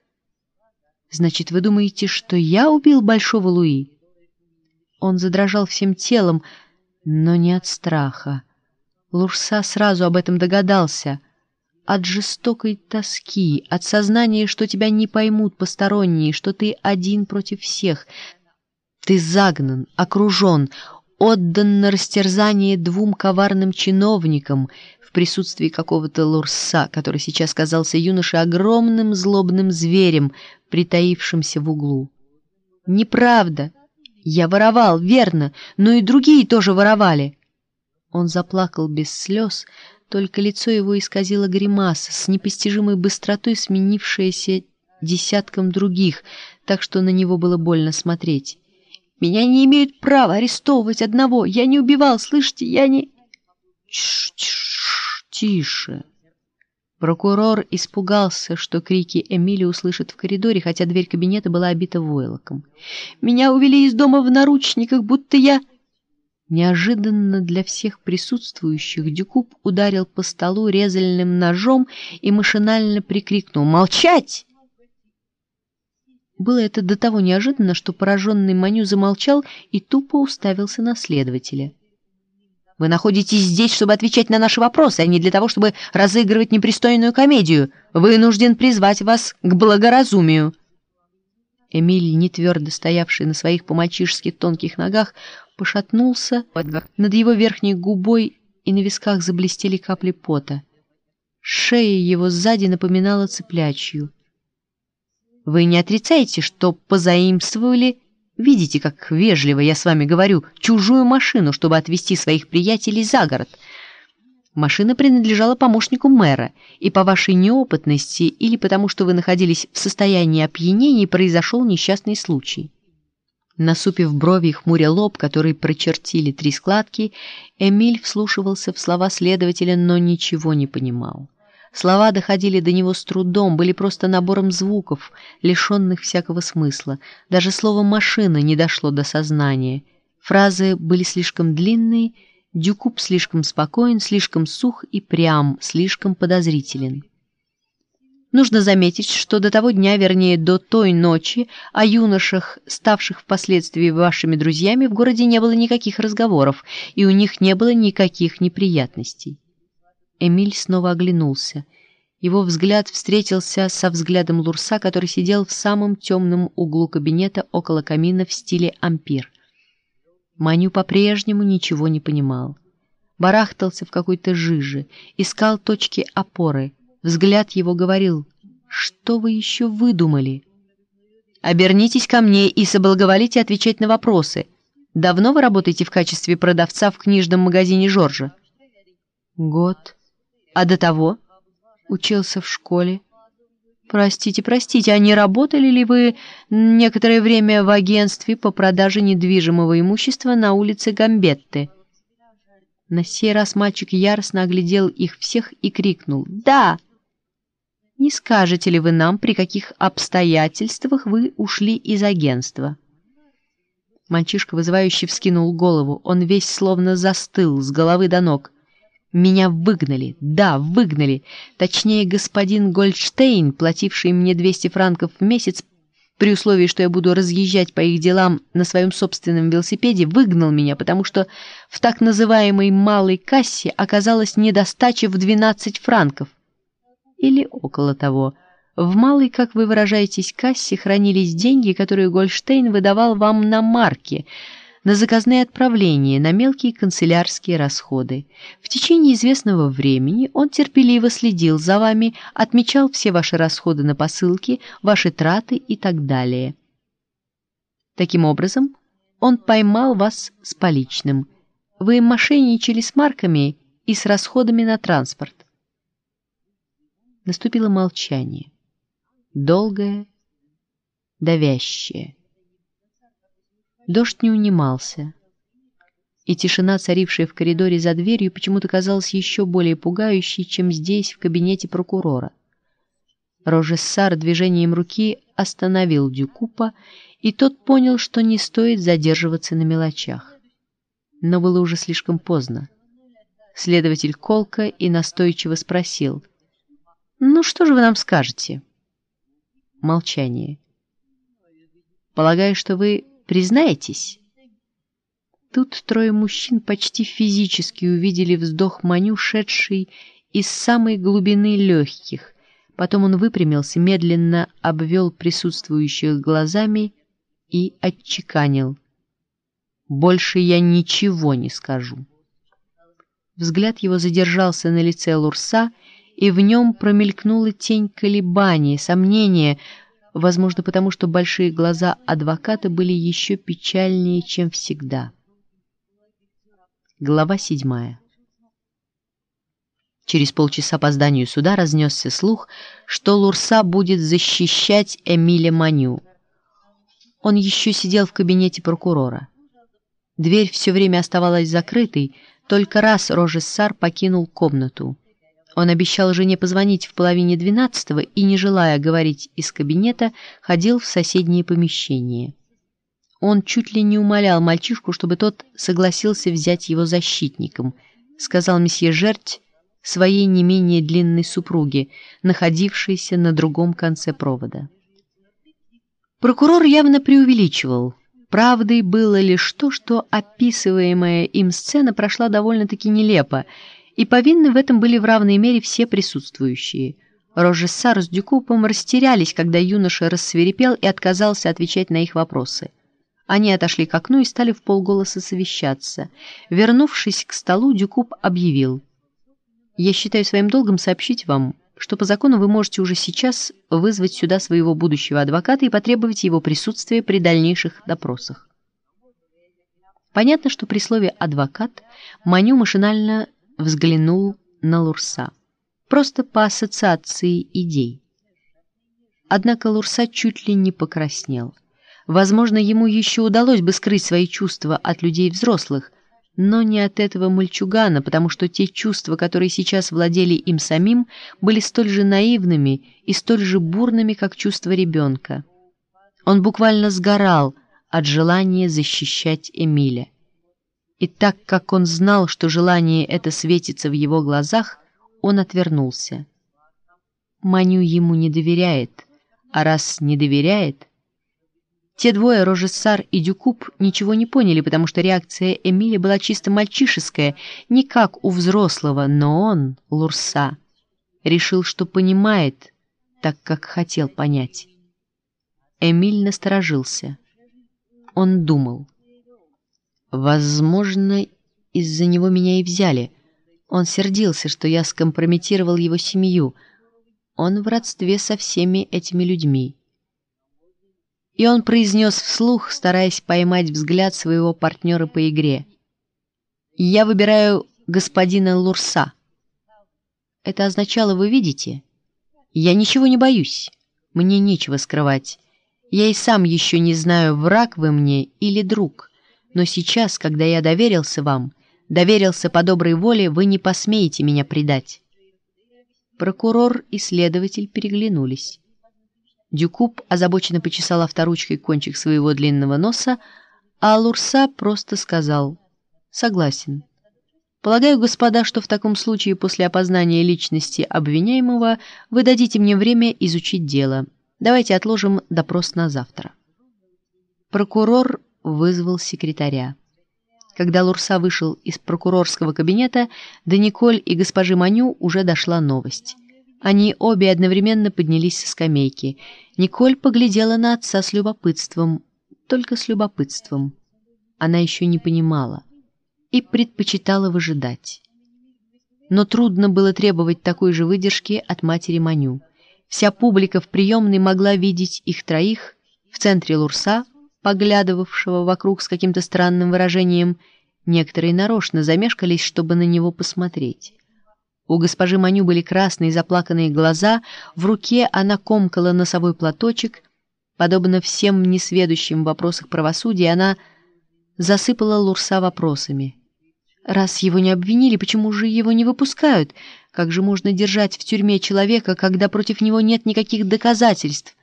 Значит, вы думаете, что я убил Большого Луи? Он задрожал всем телом, но не от страха. Лурса сразу об этом догадался. От жестокой тоски, от сознания, что тебя не поймут посторонние, что ты один против всех. Ты загнан, окружен, отдан на растерзание двум коварным чиновникам в присутствии какого-то лурса, который сейчас казался юноше огромным злобным зверем, притаившимся в углу. «Неправда! Я воровал, верно, но и другие тоже воровали!» Он заплакал без слез, только лицо его исказило гримаса, с непостижимой быстротой сменившаяся десятком других, так что на него было больно смотреть. «Меня не имеют права арестовывать одного! Я не убивал, слышите, я не...» «Тш-тш, тише!» Прокурор испугался, что крики Эмили услышат в коридоре, хотя дверь кабинета была обита войлоком. «Меня увели из дома в наручниках, будто я...» Неожиданно для всех присутствующих Дюкуб ударил по столу резальным ножом и машинально прикрикнул «Молчать!». Было это до того неожиданно, что пораженный Маню замолчал и тупо уставился на следователя. Вы находитесь здесь, чтобы отвечать на наши вопросы, а не для того, чтобы разыгрывать непристойную комедию. Вынужден призвать вас к благоразумию». Эмиль, не твердо стоявший на своих по-мальчишески тонких ногах, пошатнулся над его верхней губой, и на висках заблестели капли пота. Шея его сзади напоминала цыплячью. «Вы не отрицаете, что позаимствовали Видите, как вежливо я с вами говорю, чужую машину, чтобы отвезти своих приятелей за город. Машина принадлежала помощнику мэра, и по вашей неопытности или потому, что вы находились в состоянии опьянения, произошел несчастный случай. Насупив брови и хмуря лоб, который прочертили три складки, Эмиль вслушивался в слова следователя, но ничего не понимал. Слова доходили до него с трудом, были просто набором звуков, лишенных всякого смысла. Даже слово «машина» не дошло до сознания. Фразы были слишком длинные, Дюкуб слишком спокоен, слишком сух и прям, слишком подозрителен. Нужно заметить, что до того дня, вернее, до той ночи, о юношах, ставших впоследствии вашими друзьями, в городе не было никаких разговоров, и у них не было никаких неприятностей. Эмиль снова оглянулся. Его взгляд встретился со взглядом Лурса, который сидел в самом темном углу кабинета около камина в стиле ампир. Маню по-прежнему ничего не понимал. Барахтался в какой-то жиже, искал точки опоры. Взгляд его говорил, «Что вы еще выдумали?» «Обернитесь ко мне и соблаговолите отвечать на вопросы», Давно вы работаете в качестве продавца в книжном магазине Жоржа? Год. А до того? Учился в школе. Простите, простите, а не работали ли вы некоторое время в агентстве по продаже недвижимого имущества на улице Гамбетты? На сей раз мальчик яростно оглядел их всех и крикнул «Да!» «Не скажете ли вы нам, при каких обстоятельствах вы ушли из агентства?» Мальчишка вызывающе вскинул голову. Он весь словно застыл с головы до ног. «Меня выгнали! Да, выгнали! Точнее, господин Гольдштейн, плативший мне 200 франков в месяц, при условии, что я буду разъезжать по их делам на своем собственном велосипеде, выгнал меня, потому что в так называемой «малой кассе» оказалась недостача в 12 франков. Или около того – в малой, как вы выражаетесь, кассе хранились деньги, которые Гольштейн выдавал вам на марки, на заказные отправления, на мелкие канцелярские расходы. В течение известного времени он терпеливо следил за вами, отмечал все ваши расходы на посылки, ваши траты и так далее. Таким образом, он поймал вас с поличным. Вы мошенничали с марками и с расходами на транспорт. Наступило молчание долгое, давящее. Дождь не унимался, и тишина, царившая в коридоре за дверью, почему-то казалась еще более пугающей, чем здесь, в кабинете прокурора. Рожессар движением руки остановил Дюкупа, и тот понял, что не стоит задерживаться на мелочах. Но было уже слишком поздно. Следователь колко и настойчиво спросил, «Ну что же вы нам скажете?» Молчание. «Полагаю, что вы признаетесь?» Тут трое мужчин почти физически увидели вздох Маню, шедший из самой глубины легких. Потом он выпрямился, медленно обвел присутствующих глазами и отчеканил. «Больше я ничего не скажу». Взгляд его задержался на лице Лурса, и в нем промелькнула тень колебания, сомнения, возможно, потому что большие глаза адвоката были еще печальнее, чем всегда. Глава седьмая. Через полчаса по зданию суда разнесся слух, что Лурса будет защищать Эмиля Маню. Он еще сидел в кабинете прокурора. Дверь все время оставалась закрытой, только раз Рожессар покинул комнату. Он обещал жене позвонить в половине двенадцатого и, не желая говорить из кабинета, ходил в соседнее помещение. Он чуть ли не умолял мальчишку, чтобы тот согласился взять его защитником, сказал месье Жерть своей не менее длинной супруге, находившейся на другом конце провода. Прокурор явно преувеличивал. Правдой было лишь то, что описываемая им сцена прошла довольно-таки нелепо, и повинны в этом были в равной мере все присутствующие. Рожессар с Дюкупом растерялись, когда юноша рассверепел и отказался отвечать на их вопросы. Они отошли к окну и стали в полголоса совещаться. Вернувшись к столу, Дюкуп объявил. «Я считаю своим долгом сообщить вам, что по закону вы можете уже сейчас вызвать сюда своего будущего адвоката и потребовать его присутствия при дальнейших допросах». Понятно, что при слове «адвокат» Маню машинально взглянул на Лурса. Просто по ассоциации идей. Однако Лурса чуть ли не покраснел. Возможно, ему еще удалось бы скрыть свои чувства от людей взрослых, но не от этого мальчугана, потому что те чувства, которые сейчас владели им самим, были столь же наивными и столь же бурными, как чувства ребенка. Он буквально сгорал от желания защищать Эмиля. И так как он знал, что желание это светится в его глазах, он отвернулся. Маню ему не доверяет, а раз не доверяет... Те двое, Рожессар и Дюкуб, ничего не поняли, потому что реакция Эмили была чисто мальчишеская, не как у взрослого, но он, Лурса, решил, что понимает, так как хотел понять. Эмиль насторожился. Он думал. Возможно, из-за него меня и взяли. Он сердился, что я скомпрометировал его семью. Он в родстве со всеми этими людьми. и он произнес вслух, стараясь поймать взгляд своего партнера по игре. «Я выбираю господина Лурса». Это означало, вы видите? Я ничего не боюсь, мне нечего скрывать. Я и сам еще не знаю, враг вы мне или друг, но сейчас, когда я доверился вам, доверился по доброй воле, вы не посмеете меня предать». Прокурор и следователь переглянулись. Дюкуб озабоченно почесал авторучкой кончик своего длинного носа, а Лурса просто сказал «Согласен». Полагаю, господа, что в таком случае после опознания личности обвиняемого вы дадите мне время изучить дело. Давайте отложим допрос на завтра. Прокурор вызвал секретаря. Когда Лурса вышел из прокурорского кабинета, до Николь и госпожи Маню уже дошла новость. Они обе одновременно поднялись со скамейки. Николь поглядела на отца с любопытством, только с любопытством. Она еще не понимала и предпочитала выжидать. Но трудно было требовать такой же выдержки от матери Маню. Вся публика в приемной могла видеть их троих в центре Лурса, поглядывавшего вокруг с каким-то странным выражением. Некоторые нарочно замешкались, чтобы на него посмотреть. У госпожи Маню были красные заплаканные глаза, в руке она комкала носовой платочек. Подобно всем несведущим в вопросах правосудия, она засыпала Лурса вопросами. «Раз его не обвинили, почему же его не выпускают? Как же можно держать в тюрьме человека, когда против него нет никаких доказательств?»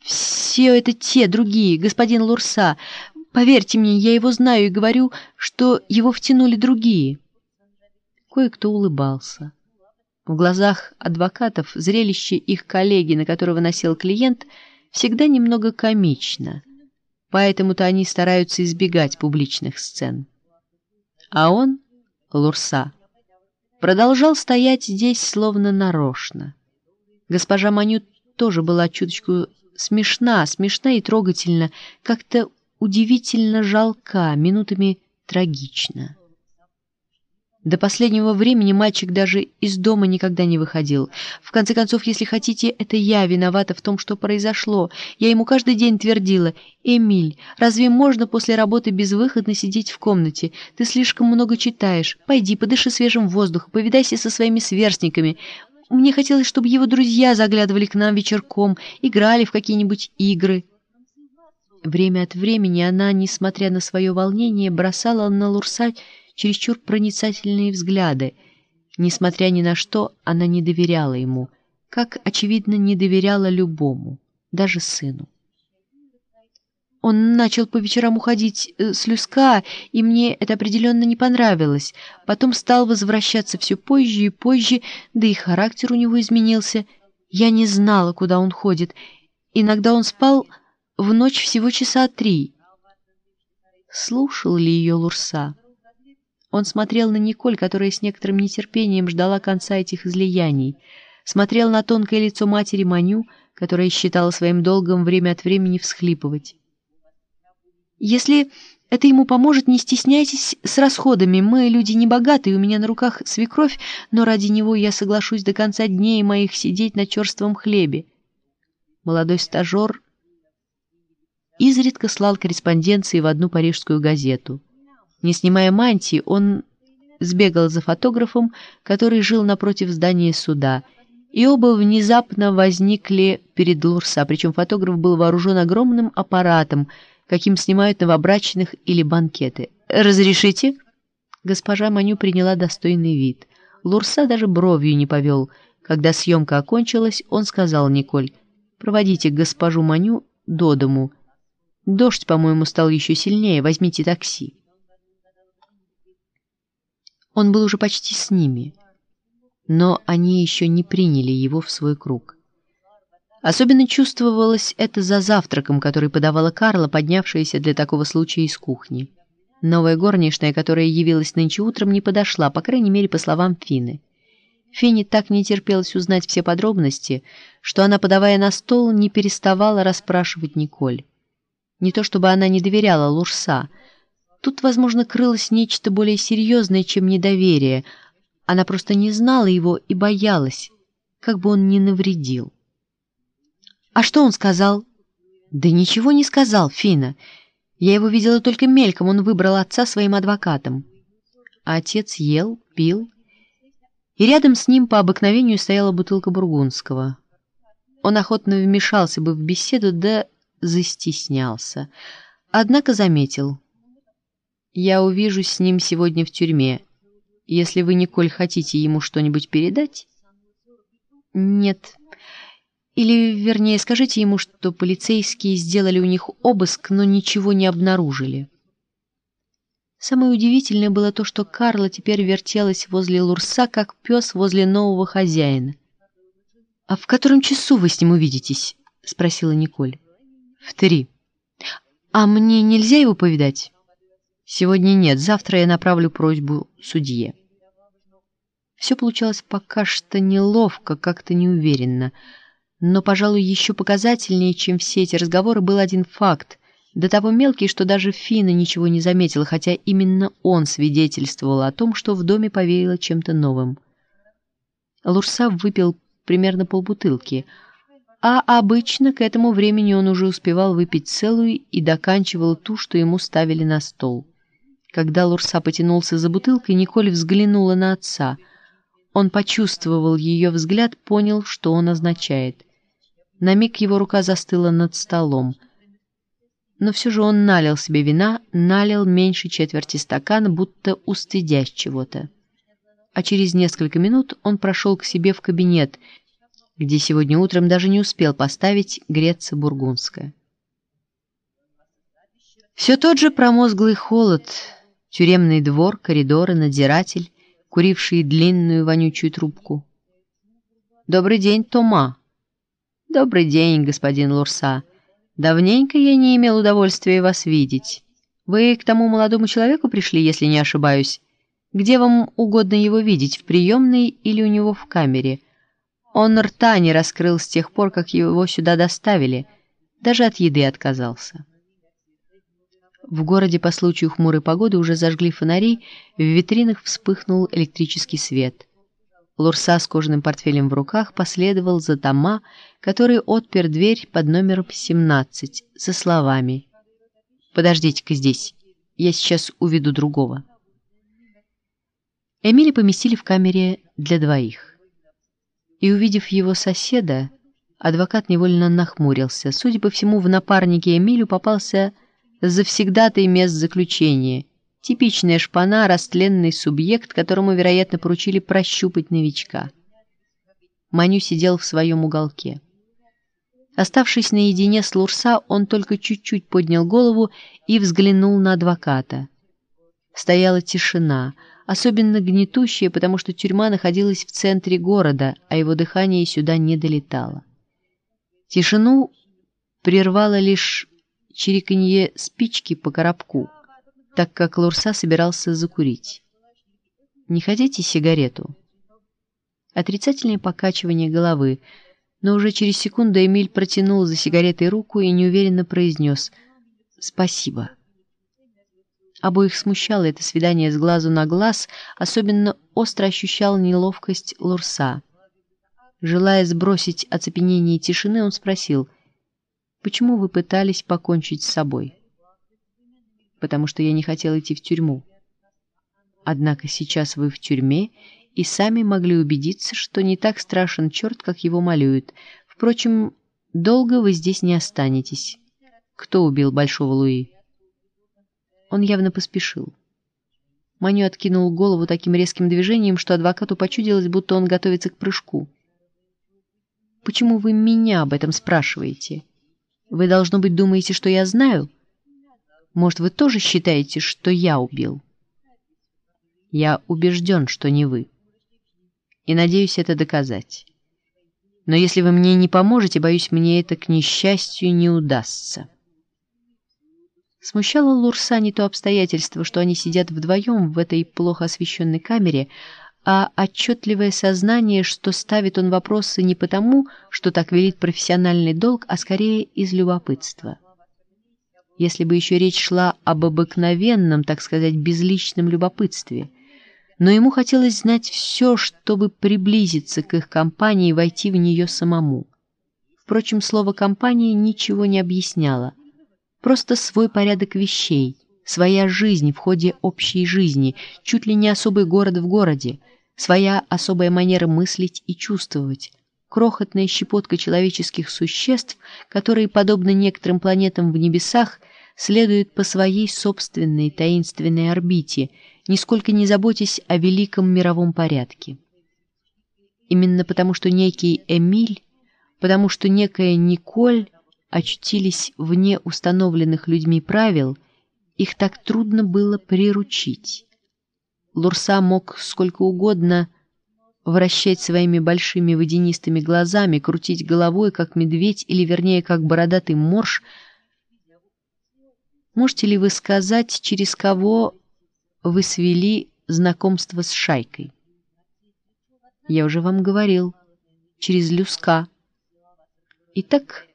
Все это те, другие, господин Лурса. Поверьте мне, я его знаю и говорю, что его втянули другие. Кое-кто улыбался. В глазах адвокатов зрелище их коллеги, на которого насел клиент, всегда немного комично. Поэтому-то они стараются избегать публичных сцен. А он, Лурса, продолжал стоять здесь словно нарочно. Госпожа Манют тоже была чуточку смешна, смешна и трогательна, как-то удивительно жалка, минутами трагична. До последнего времени мальчик даже из дома никогда не выходил. В конце концов, если хотите, это я виновата в том, что произошло. Я ему каждый день твердила, «Эмиль, разве можно после работы безвыходно сидеть в комнате? Ты слишком много читаешь. Пойди, подыши свежим воздухом, повидайся со своими сверстниками. Мне хотелось, чтобы его друзья заглядывали к нам вечерком, играли в какие-нибудь игры. Время от времени она, несмотря на свое волнение, бросала на Лурса чересчур проницательные взгляды. Несмотря ни на что, она не доверяла ему, как, очевидно, не доверяла любому, даже сыну. Он начал по вечерам уходить э, с Люска, и мне это определенно не понравилось. Потом стал возвращаться все позже и позже, да и характер у него изменился. Я не знала, куда он ходит. Иногда он спал в ночь всего часа три. Слушал ли ее Лурса? Он смотрел на Николь, которая с некоторым нетерпением ждала конца этих излияний. Смотрел на тонкое лицо матери Маню, которая считала своим долгом время от времени всхлипывать. Если это ему поможет, не стесняйтесь с расходами. Мы люди небогатые, у меня на руках свекровь, но ради него я соглашусь до конца дней моих сидеть на черством хлебе. Молодой стажер изредка слал корреспонденции в одну парижскую газету. Не снимая мантии, он сбегал за фотографом, который жил напротив здания суда, и оба внезапно возникли перед Лурса, причем фотограф был вооружен огромным аппаратом, каким снимают новобрачных или банкеты. «Разрешите?» Госпожа Маню приняла достойный вид. Лурса даже бровью не повел. Когда съемка окончилась, он сказал Николь, «Проводите госпожу Маню до дому. Дождь, по-моему, стал еще сильнее. Возьмите такси». Он был уже почти с ними, но они еще не приняли его в свой круг. Особенно чувствовалось это за завтраком, который подавала Карла, поднявшаяся для такого случая из кухни. Новая горничная, которая явилась нынче утром, не подошла, по крайней мере, по словам Фины. Фине так не терпелось узнать все подробности, что она, подавая на стол, не переставала расспрашивать Николь. Не то чтобы она не доверяла Лурса. Тут, возможно, крылось нечто более серьезное, чем недоверие. Она просто не знала его и боялась, как бы он не навредил. «А что он сказал?» Да ничего не сказал, Фина. Я его видела только мельком, он выбрал отца своим адвокатом. А отец ел, пил, и рядом с ним по обыкновению стояла бутылка бургундского. Он охотно вмешался бы в беседу, да застеснялся. Однако заметил. «Я увижу с ним сегодня в тюрьме. Если вы, Николь, хотите ему что-нибудь передать?» «Нет. Или, вернее, скажите ему, что полицейские сделали у них обыск, но ничего не обнаружили». Самое удивительное было то, что Карла теперь вертелась возле Лурса, как пес возле нового хозяина. «А в котором часу вы с ним увидитесь?» — спросила Николь. «В три». «А мне нельзя его повидать?» «Сегодня нет, завтра я направлю просьбу судье». Все получалось пока что неловко, как-то неуверенно. Но, пожалуй, еще показательнее, чем все эти разговоры, был один факт, до того мелкий, что даже Фина ничего не заметила, хотя именно он свидетельствовал о том, что в доме повеяло чем-то новым. Лурса выпил примерно полбутылки, а обычно к этому времени он уже успевал выпить целую и доканчивал ту, что ему ставили на стол. Когда Лурса потянулся за бутылкой, Николь взглянула на отца. Он почувствовал ее взгляд, понял, что он означает. На миг его рука застыла над столом — но все же он налил себе вина, налил меньше четверти стакана, будто устыдясь чего-то. А через несколько минут он прошел к себе в кабинет, где сегодня утром даже не успел поставить греться бургундское. Все тот же промозглый холод, тюремный двор, коридоры, надзиратель, куривший длинную вонючую трубку. «Добрый день, Тома!» «Добрый день, господин Лурса!» Давненько я не имел удовольствия вас видеть. Вы к тому молодому человеку пришли, если не ошибаюсь. Где вам угодно его видеть, в приемной или у него в камере? Он рта не раскрыл с тех пор, как его сюда доставили. Даже от еды отказался. В городе по случаю хмурой погоды уже зажгли фонари, в витринах вспыхнул электрический свет. Лурса с кожаным портфелем в руках последовал за Тома, который отпер дверь под номером 17 со словами «Подождите-ка здесь, я сейчас уведу другого». Эмили поместили в камере для двоих. И, увидев его соседа, адвокат невольно нахмурился. Судя по всему, в напарнике Эмилю попался завсегдатый мест заключения — Типичная шпана, растленный субъект, которому, вероятно, поручили прощупать новичка. Маню сидел в своем уголке. Оставшись наедине с Лурса, он только чуть-чуть поднял голову и взглянул на адвоката. Стояла тишина, особенно гнетущая, потому что тюрьма находилась в центре города, а его дыхание сюда не долетало. Тишину прервало лишь чириканье спички по коробку так как Лурса собирался закурить. «Не хотите сигарету?» Отрицательное покачивание головы, но уже через секунду Эмиль протянул за сигаретой руку и неуверенно произнес «Спасибо». Обоих смущало это свидание с глазу на глаз, особенно остро ощущал неловкость Лурса. Желая сбросить оцепенение тишины, он спросил «Почему вы пытались покончить с собой?» Потому что я не хотел идти в тюрьму. Однако сейчас вы в тюрьме и сами могли убедиться, что не так страшен черт, как его малюют. Впрочем, долго вы здесь не останетесь. Кто убил Большого Луи? Он явно поспешил. Маню откинул голову таким резким движением, что адвокату почудилось, будто он готовится к прыжку. «Почему вы меня об этом спрашиваете? Вы, должно быть, думаете, что я знаю?» Может, вы тоже считаете, что я убил? Я убежден, что не вы. И надеюсь это доказать. Но если вы мне не поможете, боюсь, мне это, к несчастью, не удастся. Смущало Лурса не то обстоятельство, что они сидят вдвоем в этой плохо освещенной камере, а отчетливое сознание, что ставит он вопросы не потому, что так велит профессиональный долг, а скорее из любопытства если бы еще речь шла об обыкновенном, так сказать, безличном любопытстве. Но ему хотелось знать все, чтобы приблизиться к их компании и войти в нее самому. Впрочем, слово «компания» ничего не объясняло. Просто свой порядок вещей, своя жизнь в ходе общей жизни, чуть ли не особый город в городе, своя особая манера мыслить и чувствовать, крохотная щепотка человеческих существ, которые, подобно некоторым планетам в небесах, следуют по своей собственной таинственной орбите, нисколько не заботясь о великом мировом порядке. Именно потому, что некий Эмиль потому что некая Николь очутились вне установленных людьми правил, их так трудно было приручить. Лурса мог сколько угодно вращать своими большими водянистыми глазами, крутить головой, как медведь, или, вернее, как бородатый морж. Можете ли вы сказать, через кого вы свели знакомство с шайкой? Я уже вам говорил, через Люска. Итак,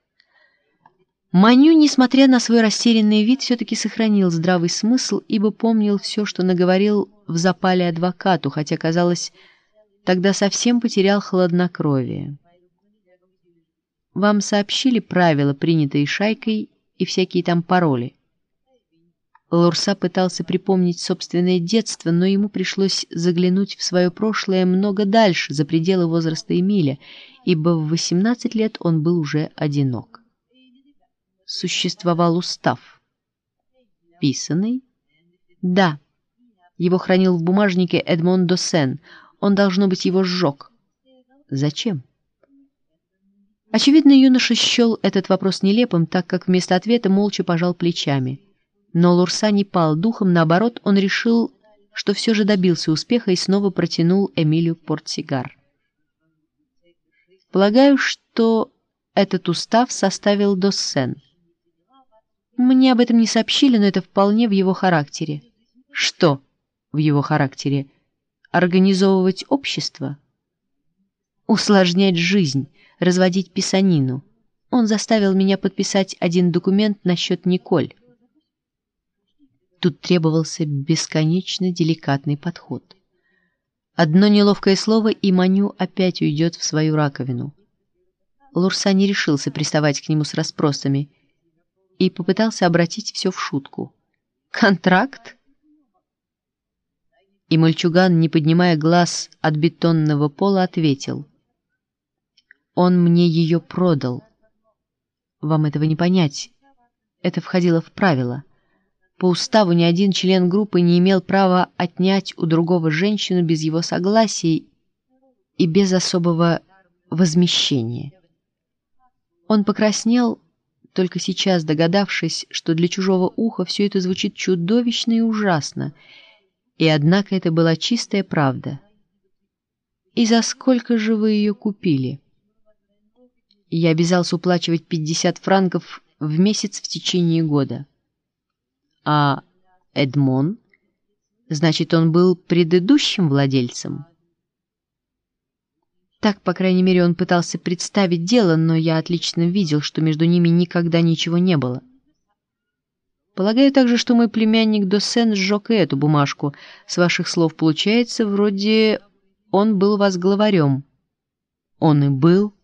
Маню, несмотря на свой растерянный вид, все-таки сохранил здравый смысл, ибо помнил все, что наговорил в запале адвокату, хотя, казалось, тогда совсем потерял хладнокровие. Вам сообщили правила, принятые шайкой, и всякие там пароли. Лурса пытался припомнить собственное детство, но ему пришлось заглянуть в свое прошлое много дальше, за пределы возраста Эмиля, ибо в 18 лет он был уже одинок. Существовал устав. Писанный? Да. Его хранил в бумажнике Эдмон Досен. Он, должно быть, его сжег. Зачем? Очевидно, юноша счел этот вопрос нелепым, так как вместо ответа молча пожал плечами. Но Лурса не пал духом, наоборот, он решил, что все же добился успеха и снова протянул Эмилию портсигар. Полагаю, что этот устав составил Доссен. Мне об этом не сообщили, но это вполне в его характере. Что в его характере? Организовывать общество? Усложнять жизнь, разводить писанину. Он заставил меня подписать один документ насчет Николь. Тут требовался бесконечно деликатный подход. Одно неловкое слово, и Маню опять уйдет в свою раковину. Лурса не решился приставать к нему с расспросами и попытался обратить все в шутку. «Контракт?» И мальчуган, не поднимая глаз от бетонного пола, ответил. «Он мне ее продал. Вам этого не понять. Это входило в правила». По уставу ни один член группы не имел права отнять у другого женщину без его согласия и без особого возмещения. Он покраснел, только сейчас догадавшись, что для чужого уха все это звучит чудовищно и ужасно, и однако это была чистая правда. «И за сколько же вы ее купили?» Я обязался уплачивать 50 франков в месяц в течение года. А Эдмон? Значит, он был предыдущим владельцем? Так, по крайней мере, он пытался представить дело, но я отлично видел, что между ними никогда ничего не было. Полагаю также, что мой племянник Досен сжег и эту бумажку. С ваших слов получается, вроде он был вас главарем. Он и был.